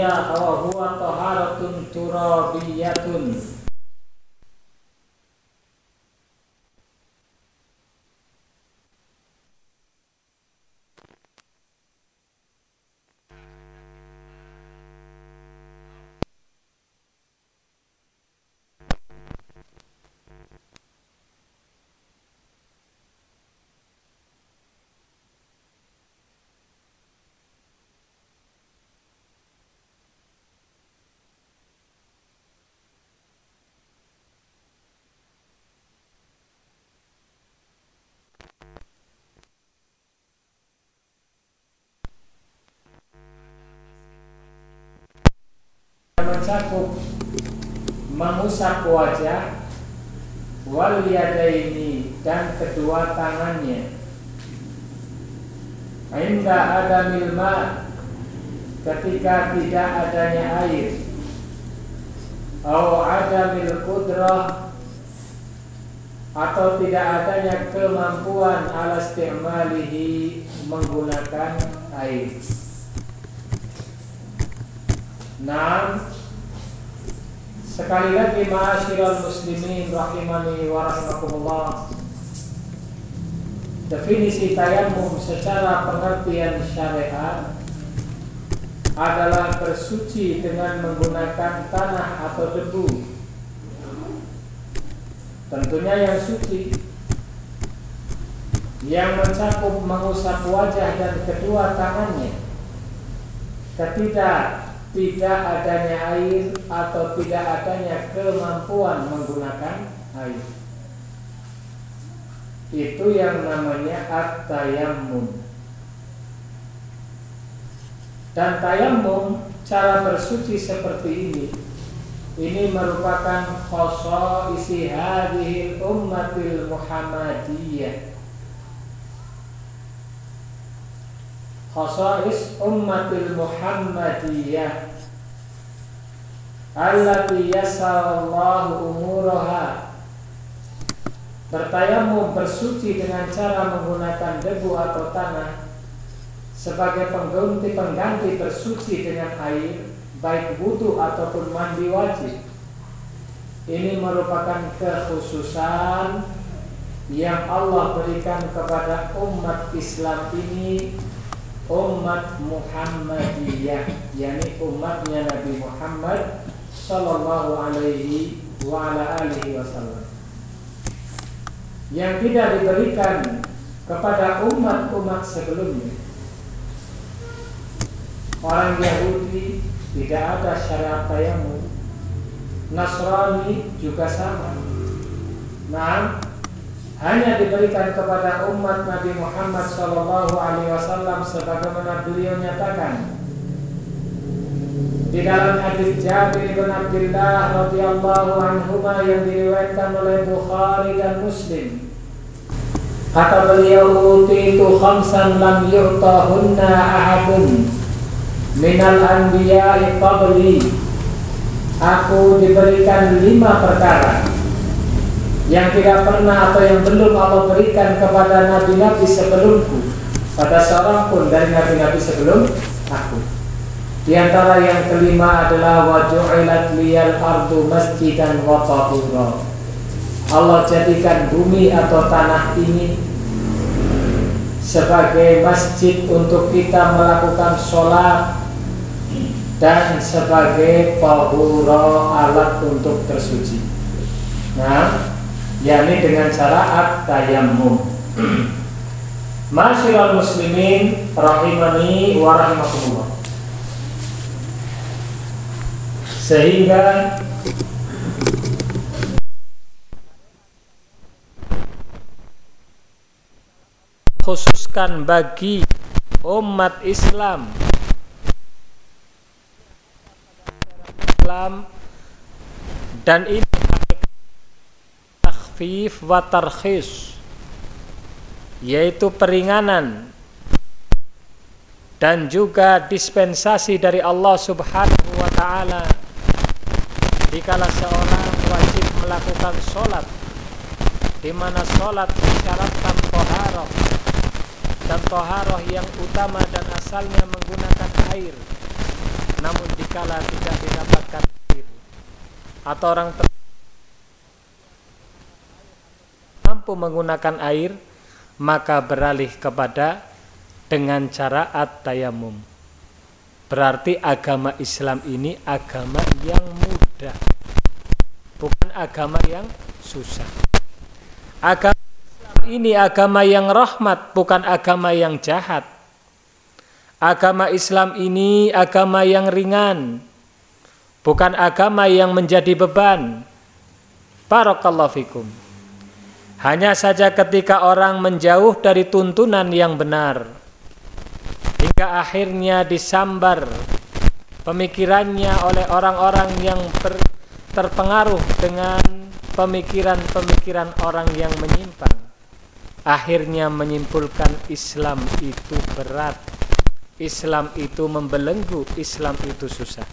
hiya huwa taharatun turabiyatun mencakup mengusap wajah wal yadaini dan kedua tangannya. Inda ada milma ketika tidak adanya air. Atau ada mil kudrah atau tidak adanya kemampuan alas istimalihi menggunakan air. Nah, sekali lagi ma'asyiral muslimin rahimani wa rahimakumullah. Definisi tayamum secara pengertian syariat adalah bersuci dengan menggunakan tanah atau debu. Tentunya yang suci yang mencakup mengusap wajah dan kedua tangannya. Ketidak tidak adanya air atau tidak adanya kemampuan menggunakan air. Itu yang namanya at-tayammum. Dan tayammum cara bersuci seperti ini ini merupakan khoso isi hadhil ummatil Muhammadiyah. Khosais ummatil Muhammadiyah allati yasallallahu umuraha. Bertayamum bersuci dengan cara menggunakan debu atau tanah sebagai pengganti pengganti bersuci dengan air baik wudhu ataupun mandi wajib. Ini merupakan kekhususan yang Allah berikan kepada umat Islam ini umat Muhammadiyah yakni umatnya Nabi Muhammad sallallahu alaihi wa ala alihi wasallam. Yang tidak diberikan kepada umat-umat sebelumnya. Orang Yahudi tidak ada syariat tayamum. Nasrani juga sama. Nah hanya diberikan kepada umat Nabi Muhammad Sallallahu Alaihi Wasallam sebagaimana beliau nyatakan. Di dalam hadis Jabir bin Abdullah radhiyallahu anhu yang diriwayatkan oleh Bukhari dan Muslim. Kata beliau itu khamsan lam yu'tahunna ahadun minal anbiya'i qabli. Aku diberikan lima perkara yang tidak pernah atau yang belum Allah berikan kepada nabi-nabi sebelumku pada seorang pun dari nabi-nabi sebelum aku di antara yang kelima adalah wajulat liyal ardu masjidan wa tahura. Allah jadikan bumi atau tanah ini sebagai masjid untuk kita melakukan sholat dan sebagai tahura alat untuk bersuci. Nah, yakni dengan cara at-tayammum. Masyiral muslimin rahimani wa rahimakumullah. sehingga khususkan bagi umat Islam Islam dan ini takhfif wa tarkhis yaitu peringanan dan juga dispensasi dari Allah Subhanahu wa taala. Dikala seorang wajib melakukan sholat di mana sholat mensyaratkan toharoh dan toharoh yang utama dan asalnya menggunakan air namun dikala tidak didapatkan air atau orang mampu menggunakan air maka beralih kepada dengan cara at-tayamum berarti agama Islam ini agama yang mudah bukan agama yang susah agama ini agama yang rahmat, bukan agama yang jahat. Agama Islam ini agama yang ringan, bukan agama yang menjadi beban. Barakallahu fikum. Hanya saja ketika orang menjauh dari tuntunan yang benar, hingga akhirnya disambar pemikirannya oleh orang-orang yang terpengaruh dengan pemikiran-pemikiran orang yang menyimpang akhirnya menyimpulkan Islam itu berat. Islam itu membelenggu Islam itu susah.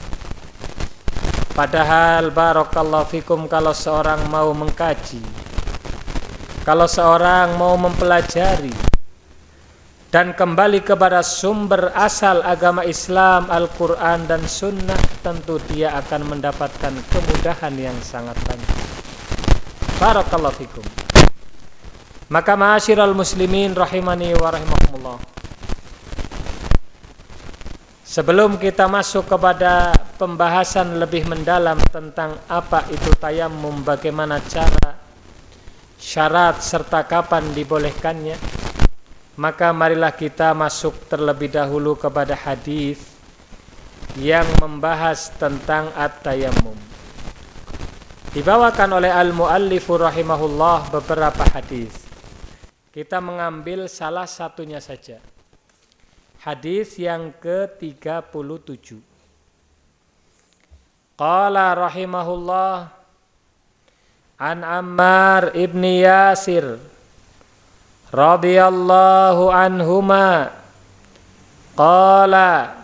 Padahal barakallahu fikum kalau seorang mau mengkaji kalau seorang mau mempelajari dan kembali kepada sumber asal agama Islam Al-Quran dan Sunnah tentu dia akan mendapatkan kemudahan yang sangat banyak Barakallahu fikum maka ma'asyiral muslimin rahimani wa rahimakumullah. Sebelum kita masuk kepada pembahasan lebih mendalam tentang apa itu tayamum, bagaimana cara, syarat serta kapan dibolehkannya, maka marilah kita masuk terlebih dahulu kepada hadis yang membahas tentang at-tayammum. Dibawakan oleh al-muallifu rahimahullah beberapa hadis. Kita mengambil salah satunya saja. Hadis yang ke-37. Qala rahimahullah an Ammar ibni Yasir radhiyallahu anhuma qala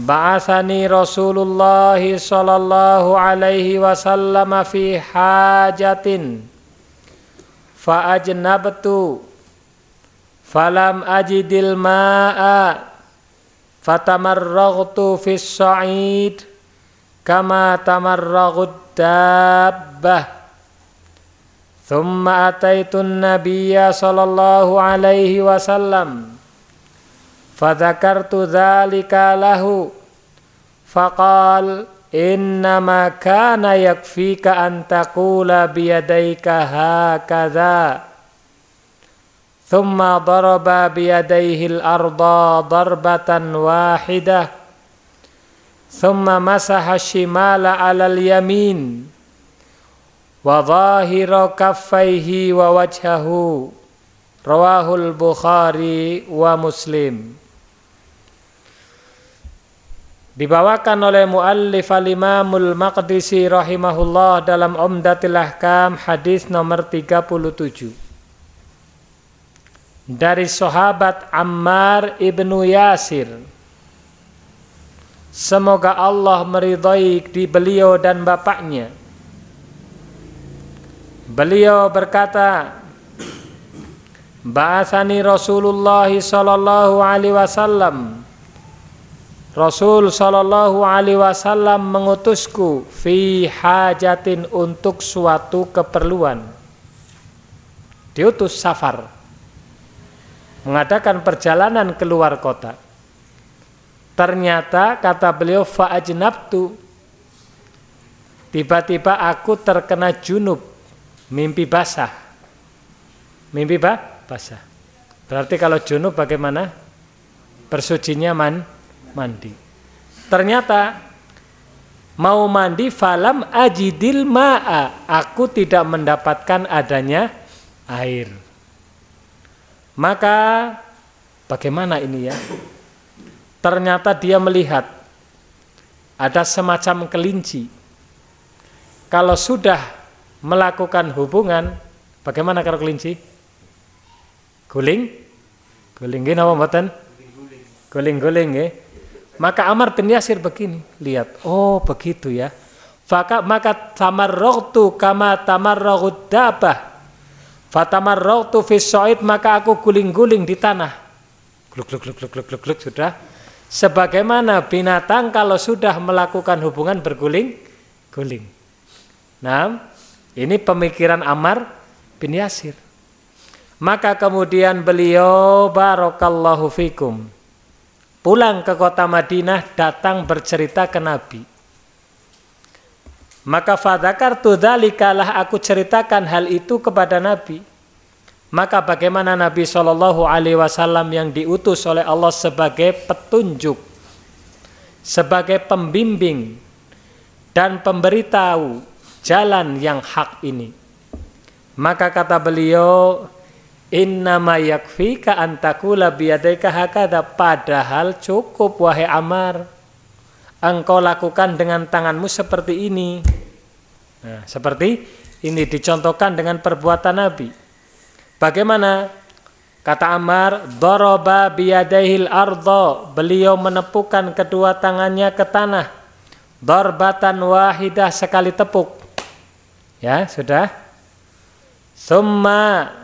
ba'athani Rasulullah sallallahu alaihi wasallam fi hajatin fa ajnabtu falam ajidil ma'a fatamarraghtu fis sa'id kama tamarraghud dabbah thumma ataitu nabiyya sallallahu alaihi wasallam fadzakartu dzalika lahu faqal innama kana yakfika an taqula biyadayka hakadha thumma daraba biyadayhi al-arda darbatan wahidah thumma masaha shimala ala al-yamin wa dhahira kaffaihi wa wajhahu rawahul bukhari wa muslim Dibawakan oleh muallif al-Imamul Maqdisi rahimahullah dalam Umdatil Ahkam hadis nomor 37. Dari sahabat Ammar ibnu Yasir. Semoga Allah meridhai di beliau dan bapaknya. Beliau berkata, Ba'athani Rasulullah sallallahu alaihi wasallam Rasul Shallallahu Alaihi Wasallam mengutusku fi hajatin untuk suatu keperluan. Diutus safar, mengadakan perjalanan keluar kota. Ternyata kata beliau faajnabtu tiba-tiba aku terkena junub, mimpi basah. Mimpi bah? basah. Berarti kalau junub bagaimana? Bersucinya man? mandi. Ternyata mau mandi falam ajidil ma'a, aku tidak mendapatkan adanya air. Maka bagaimana ini ya? Ternyata dia melihat ada semacam kelinci. Kalau sudah melakukan hubungan, bagaimana kalau kelinci? Guling? Guling gini apa mboten? Guling-guling ya. Maka Amar bin Yasir begini, lihat, oh begitu ya. Maka maka tamarraqtu kama tamarraqud dabah. Fatamarraqtu fi maka aku guling-guling di tanah gluk gluk gluk gluk gluk gluk, sudah sebagaimana binatang kalau sudah melakukan hubungan berguling-guling. Nah, ini pemikiran Amar bin Yasir. Maka kemudian beliau barokallahu fikum pulang ke kota Madinah datang bercerita ke Nabi. Maka fadakar tudalikalah aku ceritakan hal itu kepada Nabi. Maka bagaimana Nabi Shallallahu Alaihi Wasallam yang diutus oleh Allah sebagai petunjuk, sebagai pembimbing dan pemberitahu jalan yang hak ini. Maka kata beliau, Inna yakfika antakula biyadaika hakada padahal cukup wahai Amar engkau lakukan dengan tanganmu seperti ini. Nah, seperti ini dicontohkan dengan perbuatan Nabi. Bagaimana? Kata Ammar, doroba biyadahil ardo. Beliau menepukan kedua tangannya ke tanah. Dorbatan wahidah sekali tepuk. Ya, sudah. Summa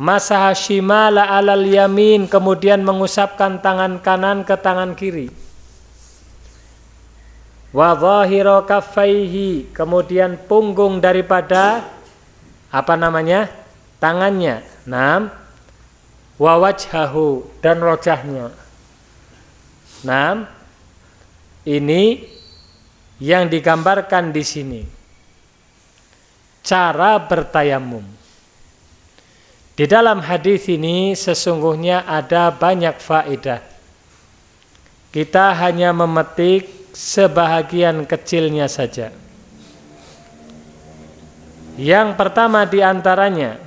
masaha shimala alal yamin. Kemudian mengusapkan tangan kanan ke tangan kiri. Wa zahira kaffaihi. Kemudian punggung daripada apa namanya? tangannya, enam, wawajhahu dan rojahnya. Enam, ini yang digambarkan di sini. Cara bertayamum. Di dalam hadis ini sesungguhnya ada banyak faedah. Kita hanya memetik sebahagian kecilnya saja. Yang pertama di antaranya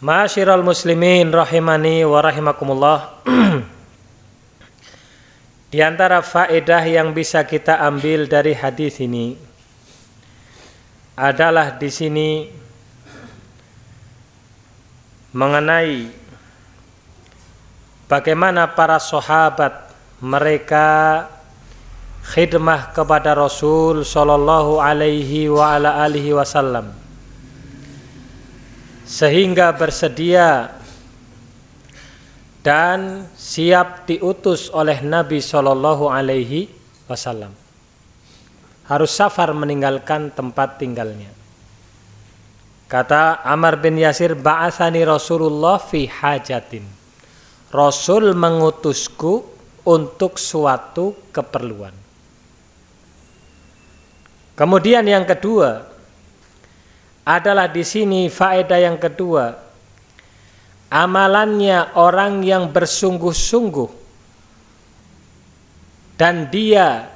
Masyiral muslimin rahimani wa rahimakumullah. Di antara faedah yang bisa kita ambil dari hadis ini adalah di sini mengenai bagaimana para sahabat mereka khidmah kepada Rasul sallallahu alaihi wa ala alihi wasallam sehingga bersedia dan siap diutus oleh Nabi Shallallahu Alaihi Wasallam. Harus safar meninggalkan tempat tinggalnya. Kata Amr bin Yasir, Ba'athani Rasulullah fi hajatin. Rasul mengutusku untuk suatu keperluan. Kemudian yang kedua, adalah di sini faedah yang kedua. Amalannya orang yang bersungguh-sungguh dan dia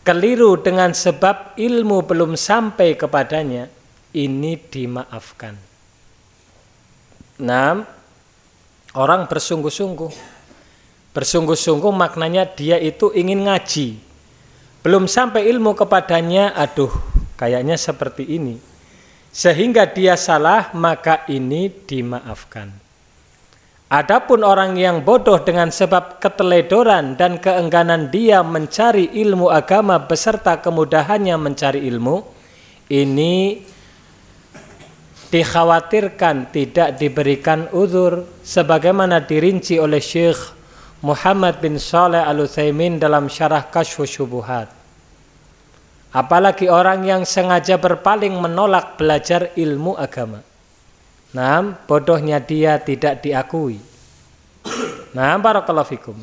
keliru dengan sebab ilmu belum sampai kepadanya, ini dimaafkan. Nah, orang bersungguh-sungguh. Bersungguh-sungguh maknanya dia itu ingin ngaji. Belum sampai ilmu kepadanya, aduh, kayaknya seperti ini sehingga dia salah maka ini dimaafkan. Adapun orang yang bodoh dengan sebab keteledoran dan keengganan dia mencari ilmu agama beserta kemudahannya mencari ilmu, ini dikhawatirkan tidak diberikan uzur sebagaimana dirinci oleh Syekh Muhammad bin Saleh Al-Utsaimin dalam syarah Kasyfus Syubuhat. Apalagi orang yang sengaja berpaling menolak belajar ilmu agama. Nah, bodohnya dia tidak diakui. Nah, barakallahu fikum.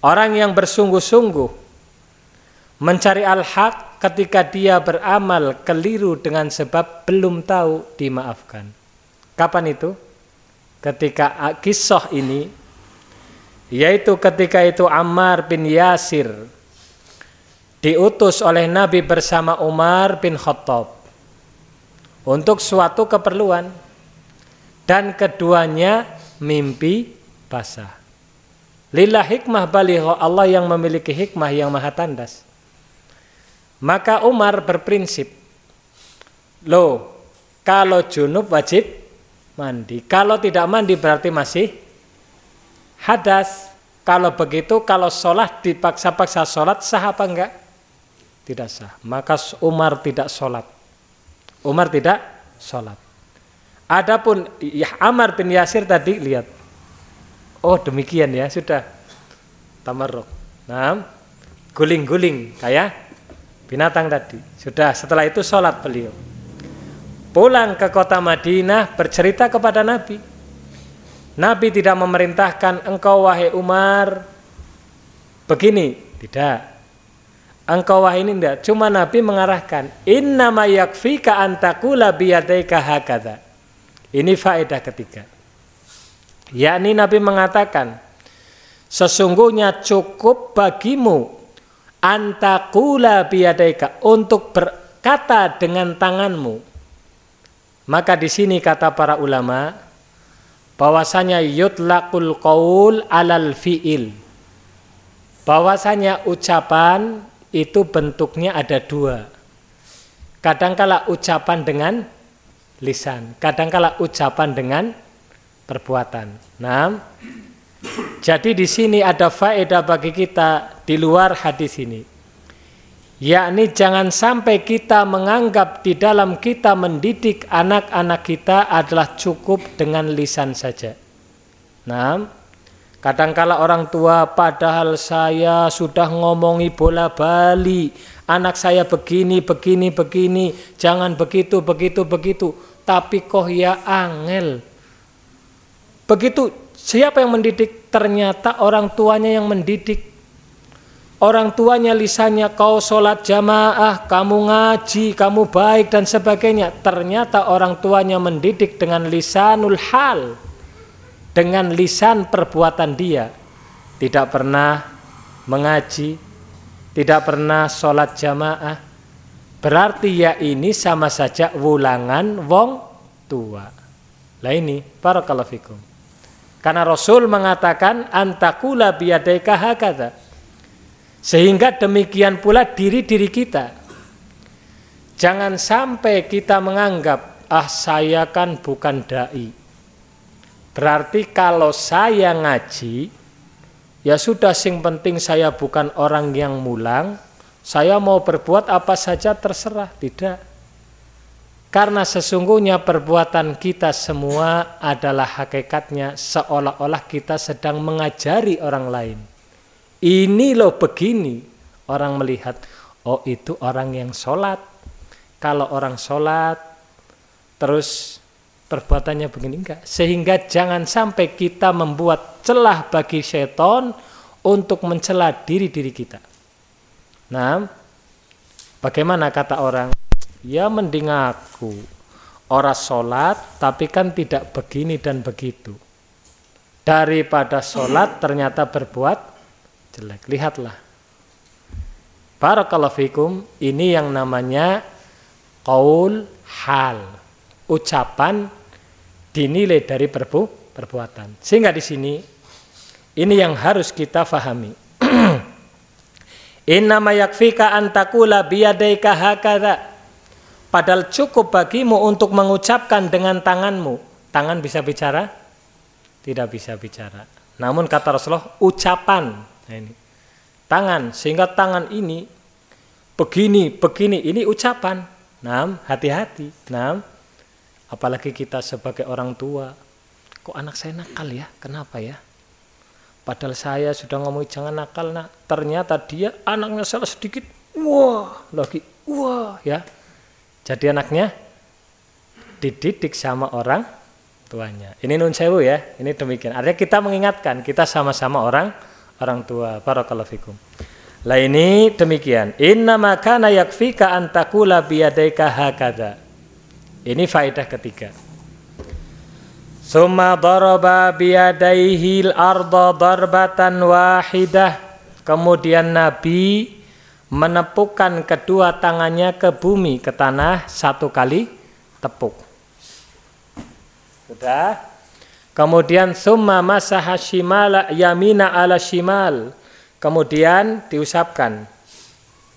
Orang yang bersungguh-sungguh mencari al-haq ketika dia beramal keliru dengan sebab belum tahu dimaafkan. Kapan itu? Ketika kisah ini yaitu ketika itu Ammar bin Yasir diutus oleh Nabi bersama Umar bin Khattab untuk suatu keperluan dan keduanya mimpi basah. Lillah hikmah baligha Allah yang memiliki hikmah yang maha tandas. Maka Umar berprinsip, loh kalau junub wajib mandi. Kalau tidak mandi berarti masih hadas. Kalau begitu, kalau sholat dipaksa-paksa sholat sah apa enggak? Tidak sah. Maka Umar tidak sholat. Umar tidak sholat. Adapun ya, Amar bin Yasir tadi lihat. Oh demikian ya sudah tamarruk. Nah, guling-guling kayak binatang tadi. Sudah setelah itu sholat beliau. Pulang ke kota Madinah bercerita kepada Nabi. Nabi tidak memerintahkan engkau wahai Umar begini, tidak. Engkau wahai ini tidak, cuma Nabi mengarahkan inna ma yakfika antakula biyadaika hakadha ini faedah ketiga. Yakni Nabi mengatakan, sesungguhnya cukup bagimu antakula biadaika untuk berkata dengan tanganmu. Maka di sini kata para ulama bahwasanya yutlaqul qaul alal fiil. Bahwasanya ucapan itu bentuknya ada dua. Kadangkala ucapan dengan lisan. Kadangkala ucapan dengan perbuatan. Nah, jadi di sini ada faedah bagi kita di luar hadis ini. Yakni jangan sampai kita menganggap di dalam kita mendidik anak-anak kita adalah cukup dengan lisan saja. Nah, kadangkala orang tua padahal saya sudah ngomongi bola bali, anak saya begini, begini, begini, jangan begitu, begitu, begitu tapi kok ya angel. Begitu siapa yang mendidik? Ternyata orang tuanya yang mendidik. Orang tuanya lisannya kau sholat jamaah, kamu ngaji, kamu baik dan sebagainya. Ternyata orang tuanya mendidik dengan lisanul hal. Dengan lisan perbuatan dia. Tidak pernah mengaji, tidak pernah sholat jamaah, Berarti ya ini sama saja wulangan wong tua. Lah ini barakallahu fikum. Karena Rasul mengatakan antakula biyadaika hakata. Sehingga demikian pula diri-diri kita. Jangan sampai kita menganggap ah saya kan bukan dai. Berarti kalau saya ngaji ya sudah sing penting saya bukan orang yang mulang, saya mau berbuat apa saja terserah, tidak. Karena sesungguhnya perbuatan kita semua adalah hakikatnya seolah-olah kita sedang mengajari orang lain. Ini loh begini, orang melihat, oh itu orang yang sholat. Kalau orang sholat, terus perbuatannya begini enggak. Sehingga jangan sampai kita membuat celah bagi seton untuk mencela diri-diri kita. Nah, bagaimana kata orang? Ya mending aku orang sholat tapi kan tidak begini dan begitu. Daripada sholat ternyata berbuat jelek. Lihatlah. Barakallahu fikum, ini yang namanya qaul hal. Ucapan dinilai dari perbu perbuatan. Sehingga di sini ini yang harus kita fahami. Inna yakfika antakula biyadaika hakada. Padahal cukup bagimu untuk mengucapkan dengan tanganmu. Tangan bisa bicara? Tidak bisa bicara. Namun kata Rasulullah, ucapan. Nah ini. Tangan, sehingga tangan ini begini, begini, ini ucapan. Nah, hati-hati. Nah, apalagi kita sebagai orang tua. Kok anak saya nakal ya? Kenapa ya? Padahal saya sudah ngomong jangan nakal nak. Ternyata dia anaknya salah sedikit. Wah, lagi wah ya. Jadi anaknya dididik sama orang tuanya. Ini nun sewu ya. Ini demikian. Artinya kita mengingatkan kita sama-sama orang orang tua. Barakallahu fikum. Lah ini demikian. Inna makana yakfika antakula biyadaika hakada. Ini faedah ketiga. Summa daraba biyadaihi al-arda darbatan wahidah. Kemudian Nabi menepukkan kedua tangannya ke bumi, ke tanah satu kali tepuk. Sudah. Kemudian summa masaha shimal yamina ala shimal. Kemudian diusapkan.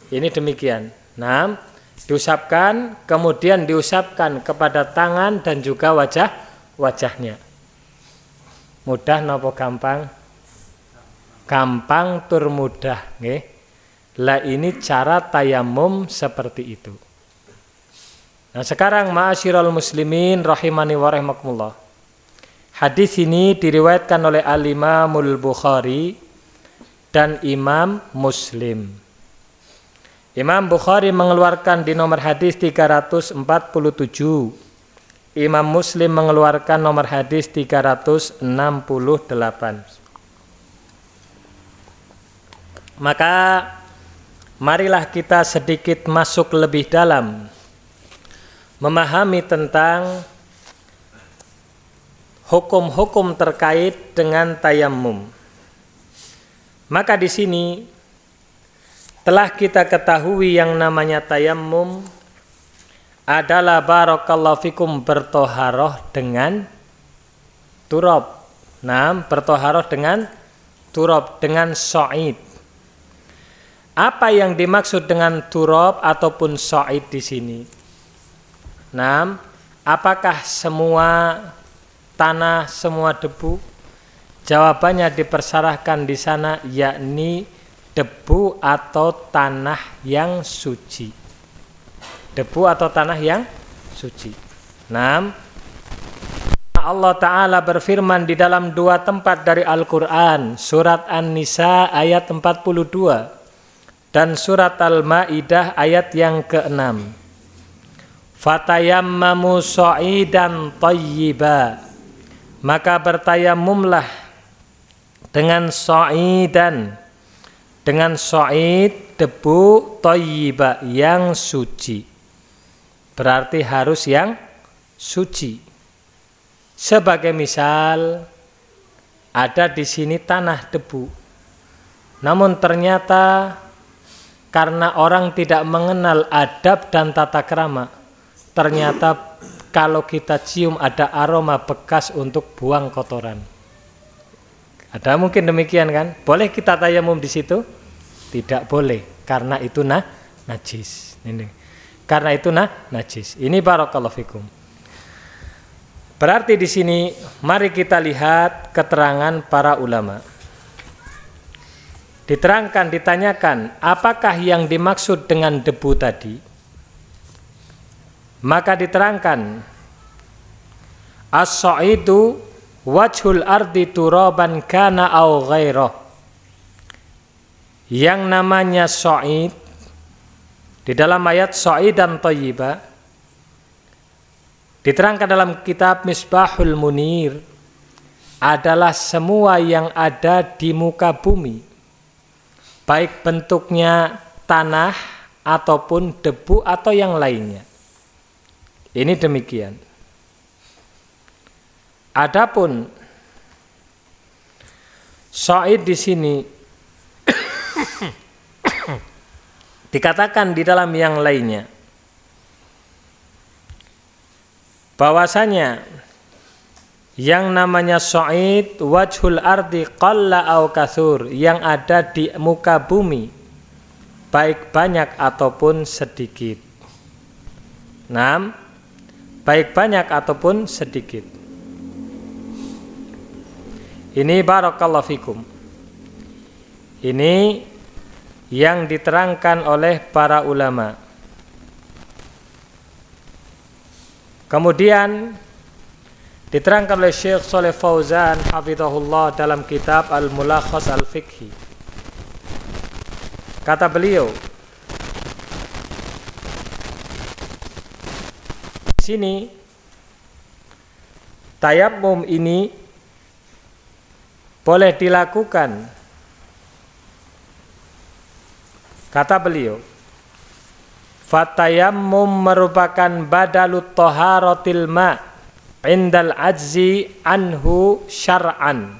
Ini demikian. Nah, diusapkan, kemudian diusapkan kepada tangan dan juga wajah wajahnya. Mudah nopo gampang? Gampang tur mudah, nggih. Lah ini cara tayamum seperti itu. Nah sekarang ma'asyiral muslimin rahimani wa rahimakumullah. Hadis ini diriwayatkan oleh Al-Imamul Bukhari dan Imam Muslim. Imam Bukhari mengeluarkan di nomor hadis 347. Imam Muslim mengeluarkan nomor hadis 368. Maka marilah kita sedikit masuk lebih dalam memahami tentang hukum-hukum terkait dengan tayamum. Maka di sini telah kita ketahui yang namanya tayamum adalah barakallahu fikum bertoharoh dengan turab. Nah, bertoharoh dengan turab dengan so'id. Apa yang dimaksud dengan turab ataupun so'id di sini? Nah, apakah semua tanah, semua debu? Jawabannya dipersarahkan di sana yakni debu atau tanah yang suci. Debu atau tanah yang suci. Nah, Allah Ta'ala berfirman di dalam dua tempat dari Al-Quran Surat An-Nisa ayat 42 Dan surat Al-Ma'idah ayat yang ke-6 Fatayammamu sa'idan tayyiba Maka bertayamumlah dengan sa'idan dengan sa'id debu tayyiba yang suci. Berarti harus yang suci. Sebagai misal ada di sini tanah debu. Namun ternyata karena orang tidak mengenal adab dan tata kerama ternyata kalau kita cium ada aroma bekas untuk buang kotoran. Ada mungkin demikian kan? Boleh kita tayamum di situ? Tidak boleh karena itu nah najis. Ini. Karena itu nah najis. Ini barakallahu fikum. Berarti di sini mari kita lihat keterangan para ulama. Diterangkan, ditanyakan, apakah yang dimaksud dengan debu tadi? Maka diterangkan As-sa'idu wajhul ardi turaban kana au ghairah. Yang namanya sa'id di dalam ayat sa'id dan thayyiba diterangkan dalam kitab Misbahul Munir adalah semua yang ada di muka bumi baik bentuknya tanah ataupun debu atau yang lainnya ini demikian. Adapun Said di sini dikatakan di dalam yang lainnya bahwasanya yang namanya Said wajhul ardi qalla au kathur yang ada di muka bumi baik banyak ataupun sedikit. 6 baik banyak ataupun sedikit. Ini barakallahu fikum. Ini yang diterangkan oleh para ulama. Kemudian diterangkan oleh Syekh Saleh Fauzan hafizahullah dalam kitab Al-Mulakhas Al-Fiqhi. Kata beliau, sini. Tayamum ini boleh dilakukan. Kata beliau fatayammum merupakan badalut taharatil ma indal ajzi anhu syar'an.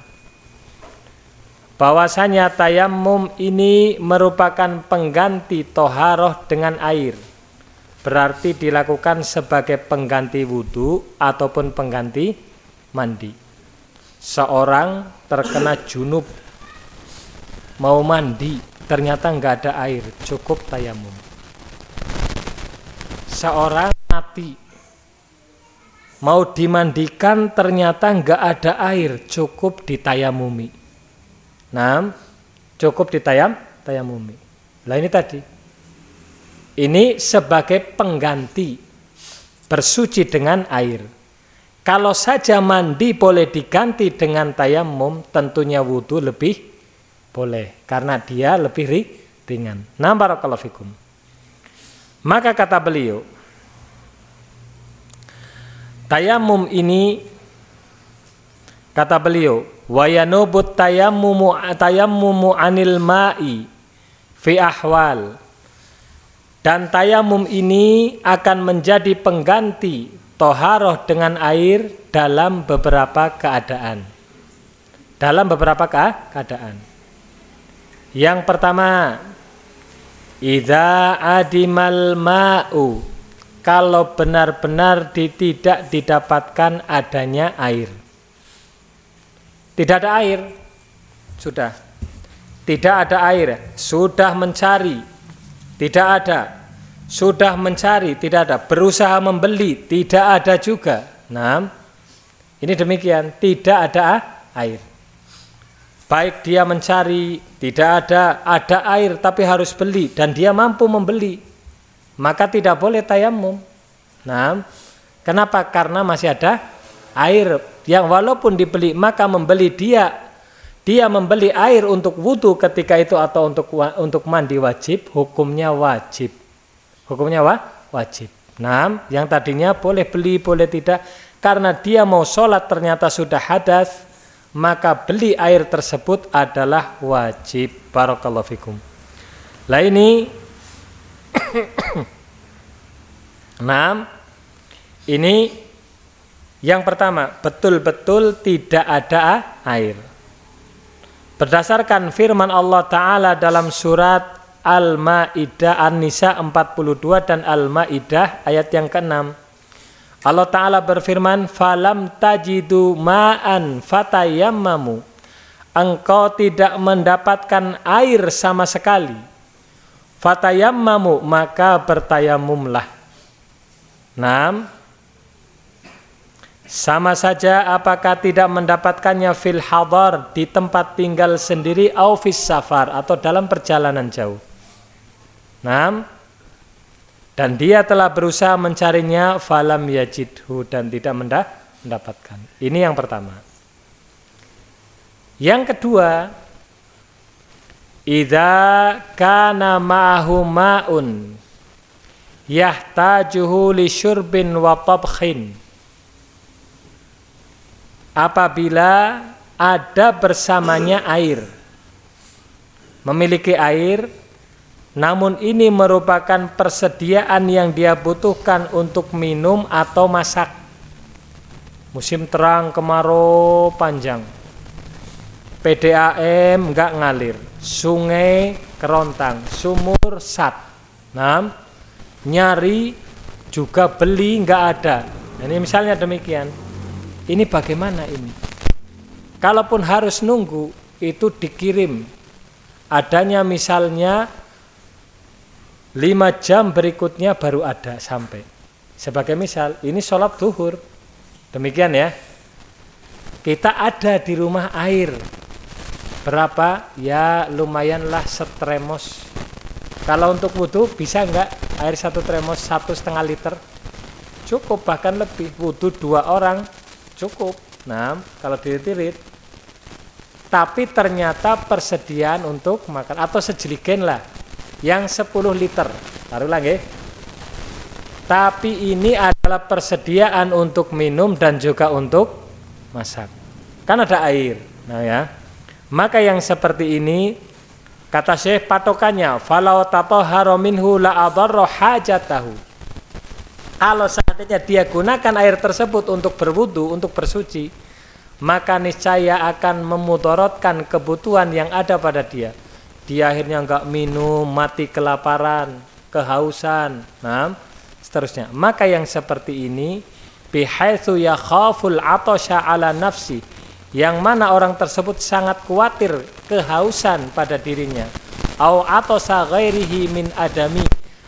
Bahwasanya tayamum ini merupakan pengganti toharoh dengan air berarti dilakukan sebagai pengganti wudhu ataupun pengganti mandi. Seorang terkena junub mau mandi ternyata nggak ada air cukup tayamum. seorang mati mau dimandikan ternyata nggak ada air cukup ditayamumi nah cukup ditayam tayamumi lah ini tadi ini sebagai pengganti bersuci dengan air. Kalau saja mandi boleh diganti dengan tayamum tentunya wudhu lebih boleh karena dia lebih ringan. Nah fikum. Maka kata beliau Tayamum ini kata beliau wayanubut tayammumu tayammumu anil ma'i fi ahwal dan tayamum ini akan menjadi pengganti toharoh dengan air dalam beberapa keadaan. Dalam beberapa keadaan. Yang pertama idza adimal ma'u kalau benar-benar tidak didapatkan adanya air. Tidak ada air, sudah. Tidak ada air, sudah mencari, tidak ada. Sudah mencari, tidak ada. Berusaha membeli, tidak ada juga. Nah, ini demikian, tidak ada air. Baik dia mencari, tidak ada, ada air tapi harus beli dan dia mampu membeli maka tidak boleh tayamum. Nah, kenapa? Karena masih ada air yang walaupun dibeli maka membeli dia dia membeli air untuk wudhu ketika itu atau untuk untuk mandi wajib hukumnya wajib. Hukumnya wa, wajib. Nah yang tadinya boleh beli boleh tidak. Karena dia mau sholat ternyata sudah hadas maka beli air tersebut adalah wajib. Barakallahu fikum. Lah ini Nah, ini yang pertama, betul-betul tidak ada air. Berdasarkan firman Allah Ta'ala dalam surat Al-Ma'idah An-Nisa 42 dan Al-Ma'idah ayat yang ke-6. Allah Ta'ala berfirman, Falam tajidu ma'an fatayammamu. Engkau tidak mendapatkan air sama sekali. Fatayammamu, maka bertayamumlah. Nam, sama saja apakah tidak mendapatkannya fil hadar di tempat tinggal sendiri au fis safar atau dalam perjalanan jauh. Nam, dan dia telah berusaha mencarinya falam yajidhu dan tidak mendapatkan. Ini yang pertama. Yang kedua, idza kana ma'hu ma'un yahtajuhu li syurbin wa tabkhin apabila ada bersamanya air memiliki air namun ini merupakan persediaan yang dia butuhkan untuk minum atau masak. Musim terang kemarau panjang. PDAM enggak ngalir. Sungai kerontang. Sumur sat. Nah nyari juga beli nggak ada. Ini misalnya demikian. Ini bagaimana ini? Kalaupun harus nunggu itu dikirim. Adanya misalnya lima jam berikutnya baru ada sampai. Sebagai misal, ini sholat duhur. Demikian ya. Kita ada di rumah air. Berapa? Ya lumayanlah setremos. Kalau untuk wudhu bisa enggak air satu termos satu setengah liter cukup bahkan lebih wudhu dua orang cukup. Nah kalau ditirit tapi ternyata persediaan untuk makan atau sejeligen lah yang 10 liter. Taruh lagi tapi ini adalah persediaan untuk minum dan juga untuk masak. Kan ada air. Nah ya. Maka yang seperti ini Kata Syekh patokannya, falau tatahhara minhu la adarra hajatahu. Kalau seandainya dia gunakan air tersebut untuk berwudu, untuk bersuci, maka niscaya akan memudaratkan kebutuhan yang ada pada dia. Dia akhirnya enggak minum, mati kelaparan, kehausan, nah, seterusnya. Maka yang seperti ini bihaitsu yakhaful atasha ala nafsi yang mana orang tersebut sangat khawatir kehausan pada dirinya au atau ghairihi min adami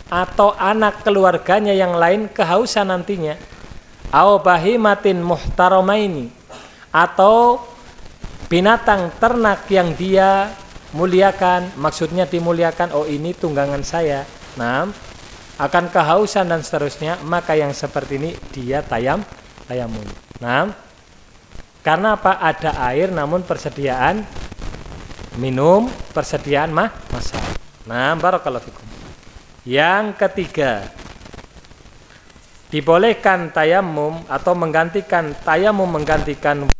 atau anak keluarganya yang lain kehausan nantinya. Au bahimatin muhtaramaini atau binatang ternak yang dia muliakan maksudnya dimuliakan oh ini tunggangan saya. Nah akan kehausan dan seterusnya maka yang seperti ini dia tayam tayamum nah karena apa? Ada air namun persediaan minum persediaan mah masak. Nah barakallahu fikum yang ketiga dibolehkan tayamum atau menggantikan tayamum menggantikan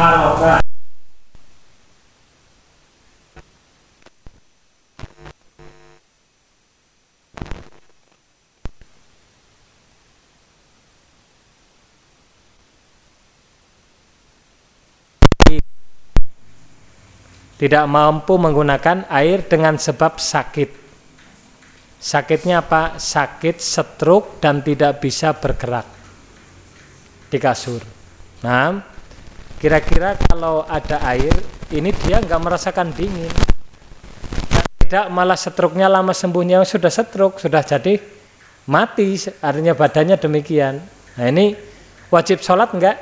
حركة tidak mampu menggunakan air dengan sebab sakit. Sakitnya apa? Sakit stroke dan tidak bisa bergerak. di kasur. Nah, kira-kira kalau ada air, ini dia nggak merasakan dingin. Tidak malah setruknya lama sembuhnya sudah setruk, sudah jadi mati, artinya badannya demikian. Nah ini wajib sholat enggak?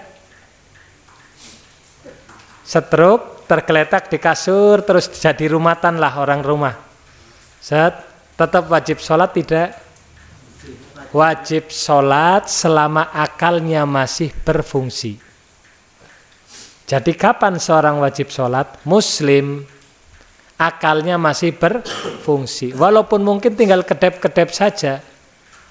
Setruk, tergeletak di kasur, terus jadi rumatan lah orang rumah. Set, tetap wajib sholat tidak? Wajib sholat selama akalnya masih berfungsi. Jadi kapan seorang wajib sholat? Muslim akalnya masih berfungsi. Walaupun mungkin tinggal kedep-kedep saja.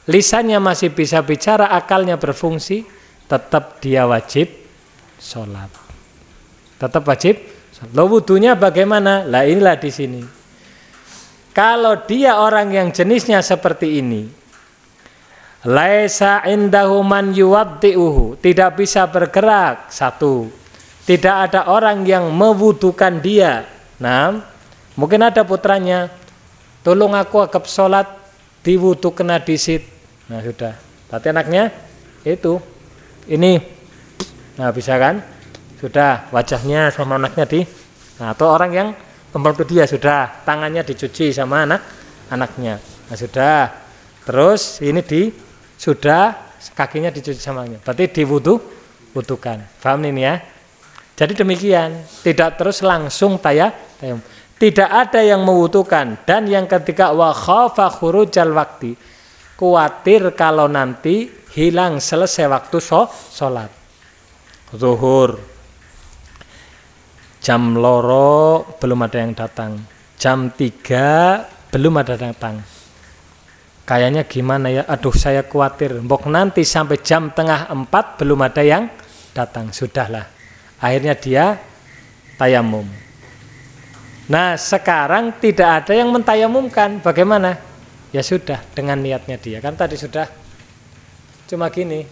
Lisannya masih bisa bicara, akalnya berfungsi, tetap dia wajib sholat tetap wajib. Lo wudhunya bagaimana? Lah inilah di sini. Kalau dia orang yang jenisnya seperti ini, laisa indahu man tidak bisa bergerak. Satu. Tidak ada orang yang mewudukan dia. Nah, mungkin ada putranya, tolong aku agak sholat di wudhu kena disit. Nah sudah. Tapi anaknya itu, ini, nah bisa kan? sudah. Wajahnya sama anaknya di. Nah, atau orang yang membantu dia. Sudah. Tangannya dicuci sama anak anaknya. Nah sudah. Terus ini di sudah. Kakinya dicuci sama anaknya. Berarti diwudu wudukan paham ini ya jadi demikian. Tidak terus langsung taya tidak ada yang mewudukan dan yang ketiga wa khafa khurujal waktu khawatir kalau nanti hilang selesai waktu sholat. Zuhur. Jam loro belum ada yang datang. Jam tiga belum ada yang datang. Kayaknya gimana ya? Aduh saya khawatir mbok nanti sampai jam tengah empat belum ada yang datang. Sudahlah akhirnya dia tayamum nah sekarang tidak ada yang mentayamumkan bagaimana ya sudah dengan niatnya dia kan tadi sudah cuma gini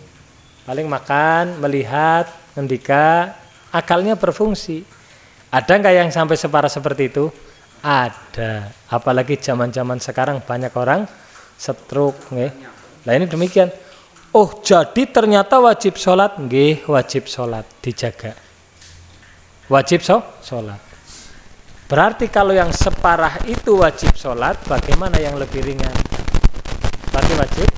paling makan melihat ngendika akalnya berfungsi ada nggak yang sampai separah seperti itu? Ada. Apalagi zaman-zaman sekarang banyak orang stroke, nggih. Nah ini demikian. Oh jadi ternyata wajib sholat, nggih wajib sholat dijaga. Wajib so, sholat. Berarti kalau yang separah itu wajib sholat, bagaimana yang lebih ringan? Berarti wajib.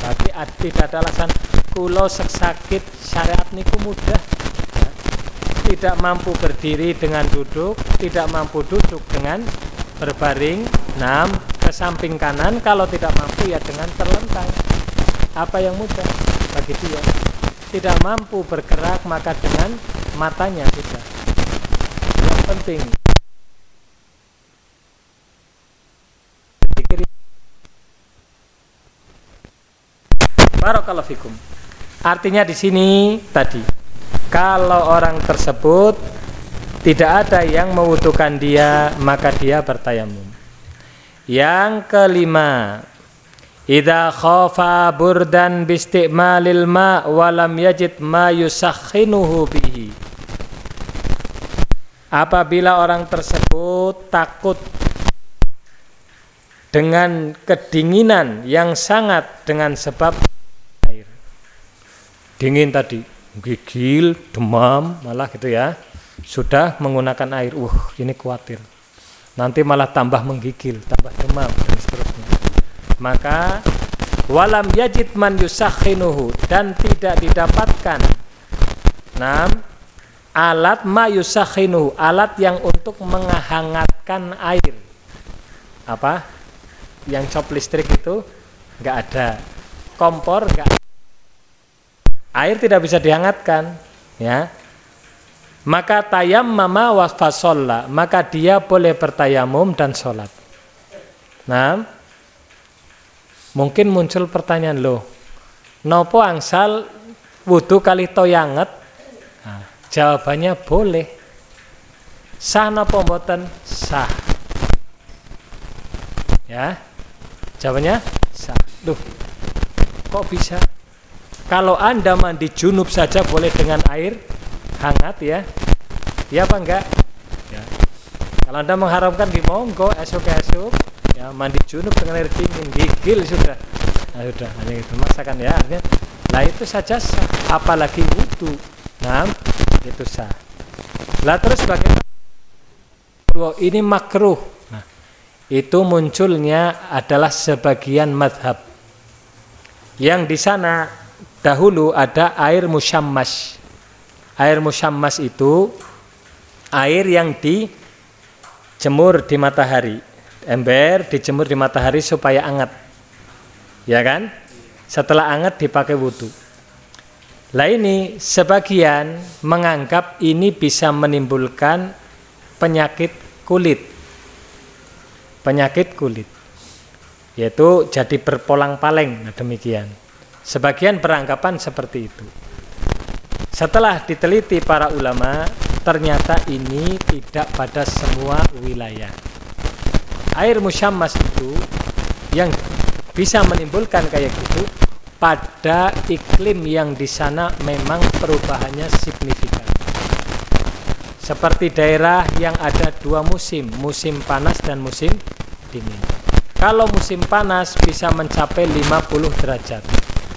Berarti tidak ada alasan kulo sakit syariat niku mudah tidak mampu berdiri dengan duduk, tidak mampu duduk dengan berbaring, enam ke samping kanan, kalau tidak mampu ya dengan terlentang. Apa yang mudah bagi dia? Tidak mampu bergerak maka dengan matanya sudah. Yang penting Barakallahu fikum. Artinya di sini tadi kalau orang tersebut tidak ada yang mewudukan dia, maka dia bertayamum. Yang kelima, Idza khafa burdan bisti'malil ma wa lam yajid ma yusakhinuhu bihi. Apabila orang tersebut takut dengan kedinginan yang sangat dengan sebab air. Dingin tadi, gigil, demam, malah gitu ya. Sudah menggunakan air, uh ini khawatir. Nanti malah tambah menggigil, tambah demam. Maka walam yajid man yusakhinuhu dan tidak didapatkan enam alat ma yusakhinuhu, alat yang untuk menghangatkan air. Apa? Yang cop listrik itu enggak ada. Kompor enggak air tidak bisa dihangatkan ya maka tayam mama wasfasolla maka dia boleh bertayamum dan sholat nah mungkin muncul pertanyaan loh nopo angsal wudhu kali toyanget nah, jawabannya boleh. Sah nopo mboten? Sah. Ya jawabannya sah. Duh kok bisa? Kalau Anda mandi junub saja boleh dengan air hangat ya. Ya apa enggak? Ya. Kalau Anda mengharapkan di monggo esok-esok ya mandi junub dengan air dingin, gigil sudah. Nah, sudah hanya itu masakan ya artinya Lah itu saja sah, apalagi wudhu. Nah, itu sah. Lah terus bagaimana? Ini makruh. Nah, itu munculnya adalah sebagian madhab. Yang di sana dahulu ada air musyammas. Air musyammas itu air yang dijemur di matahari. Ember dijemur di matahari supaya anget. Ya kan? Setelah anget dipakai wudhu. Lah ini sebagian menganggap ini bisa menimbulkan penyakit kulit. Penyakit kulit. Yaitu jadi berpolang-paleng, nah demikian. Sebagian beranggapan seperti itu. Setelah diteliti para ulama, ternyata ini tidak pada semua wilayah. Air musyammas itu yang bisa menimbulkan kayak gitu pada iklim yang di sana memang perubahannya signifikan. Seperti daerah yang ada dua musim, musim panas dan musim dingin. Kalau musim panas bisa mencapai 50 derajat.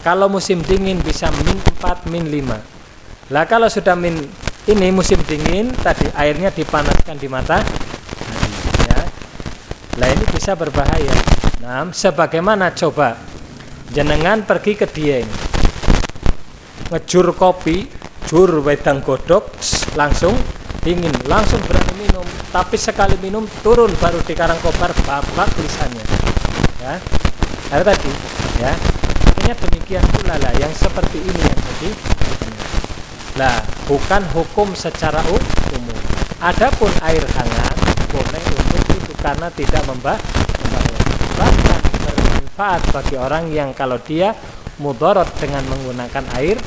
Kalau musim dingin bisa min 4, min 5. Lah kalau sudah min ini musim dingin tadi airnya dipanaskan di mata. Lah ini bisa berbahaya. Nah, sebagaimana coba jenengan pergi ke Dieng ngejur kopi jur wedang godok langsung dingin langsung berani minum. Tapi sekali minum turun baru di Karangkobar babak tulisannya. Ya ada tadi ya. Artinya demikian pula lah yang seperti ini yang tadi. Lah bukan hukum secara umum. Adapun air hangat boleh karena tidak membah bahkan bermanfaat bagi orang yang kalau dia mudorot dengan menggunakan air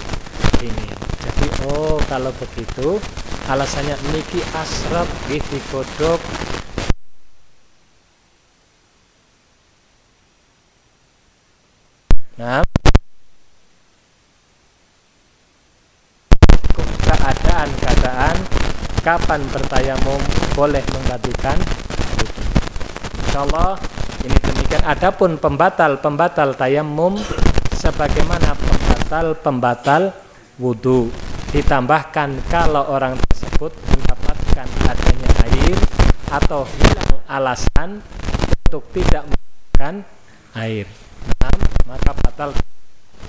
ini. Jadi oh kalau begitu alasannya niki asrab gitu kodok nah. Keadaan-keadaan kapan bertayamum boleh menggantikan Insya Allah ini demikian. Adapun pembatal-pembatal tayamum sebagaimana pembatal-pembatal wudhu. Ditambahkan kalau orang tersebut mendapatkan adanya air atau hilang alasan untuk tidak menggunakan air. Nah, maka batal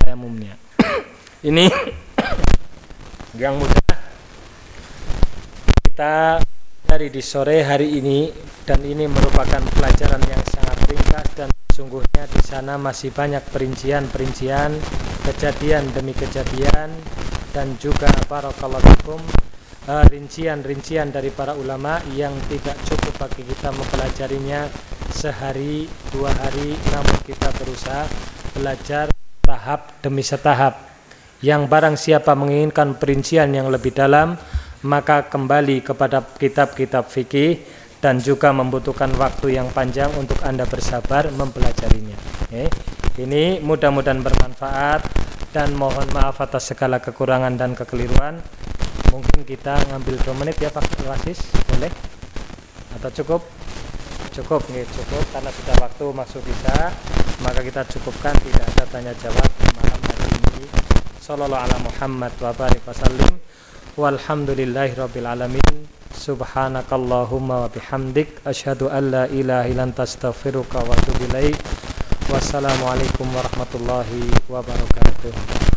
tayamumnya. ini yang mudah kita dari di sore hari ini dan ini merupakan pelajaran yang sangat ringkas dan sungguhnya di sana masih banyak perincian-perincian kejadian demi kejadian dan juga barakallahu uh, rincian-rincian dari para ulama yang tidak cukup bagi kita mempelajarinya sehari dua hari namun kita berusaha belajar tahap demi setahap. Yang barang siapa menginginkan perincian yang lebih dalam maka kembali kepada kitab-kitab fikih dan juga membutuhkan waktu yang panjang untuk Anda bersabar mempelajarinya. Ini mudah-mudahan bermanfaat dan mohon maaf atas segala kekurangan dan kekeliruan. Mungkin kita ngambil dua menit ya Pak Wasis, boleh? Atau cukup? Cukup, nih, cukup karena sudah waktu masuk bisa, maka kita cukupkan tidak ada tanya jawab malam hari ini. Sallallahu ala Muhammad wa barik wasallim. Walhamdulillahi rabbil alamin. Subhanakallahumma wa bihamdik asyhadu an la ilaha illa anta astaghfiruka wa atubu ilaik. Wassalamualaikum warahmatullahi wabarakatuh.